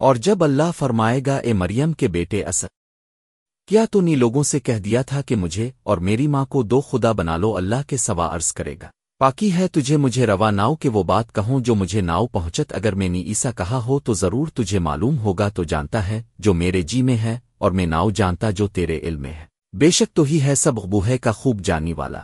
اور جب اللہ فرمائے گا، اے مریم کے بیٹے اسد کیا تو نی لوگوں سے کہہ دیا تھا کہ مجھے اور میری ماں کو دو خدا بنا لو، اللہ کے سوا عرض کرے گا۔ پاکی ہے، تجھے مجھے روا ناؤ کہ وہ بات کہوں جو مجھے ناؤ پہنچت۔ اگر میں نے ایسا کہا ہو تو ضرور تجھے معلوم ہوگا، تو جانتا ہے جو میرے جی میں ہے اور میں ناؤ جانتا جو تیرے علم میں ہے۔ بے شک تو ہی ہے سب غبوہے کا خوب جانی والا۔